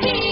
happy.